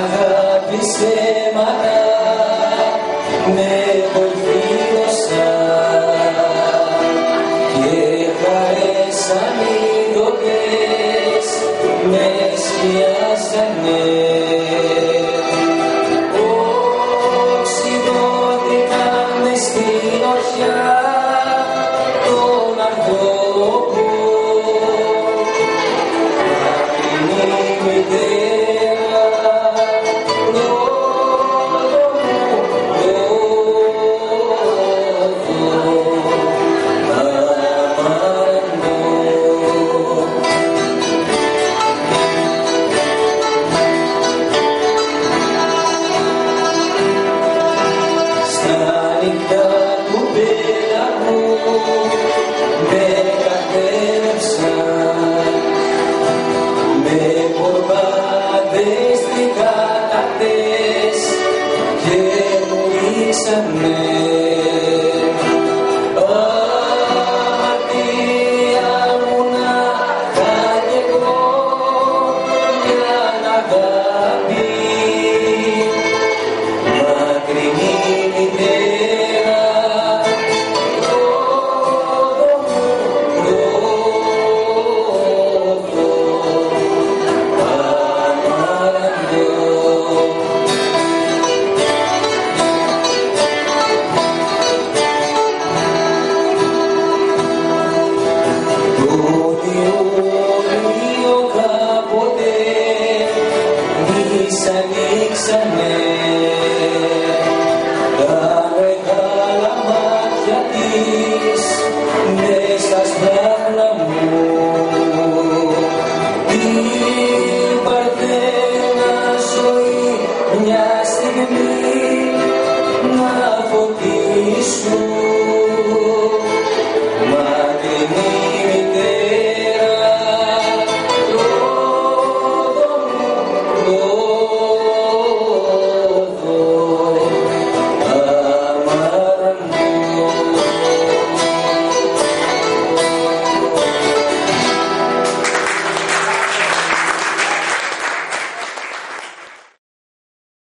αγάπης θέματα με βοηθήσαν και χαρές αμύδωτες με σκιάσανε. Οξυδότηκα με κορβάδες τρικάτακτες και μου ρίξανε Αμαρτία μου να θα κι εγώ μια αγάπη ξανή ξανή τα μεγάλα μάτια της ναι στα σπράχνα μου. Την παρθένα ζωή μια στιγμή.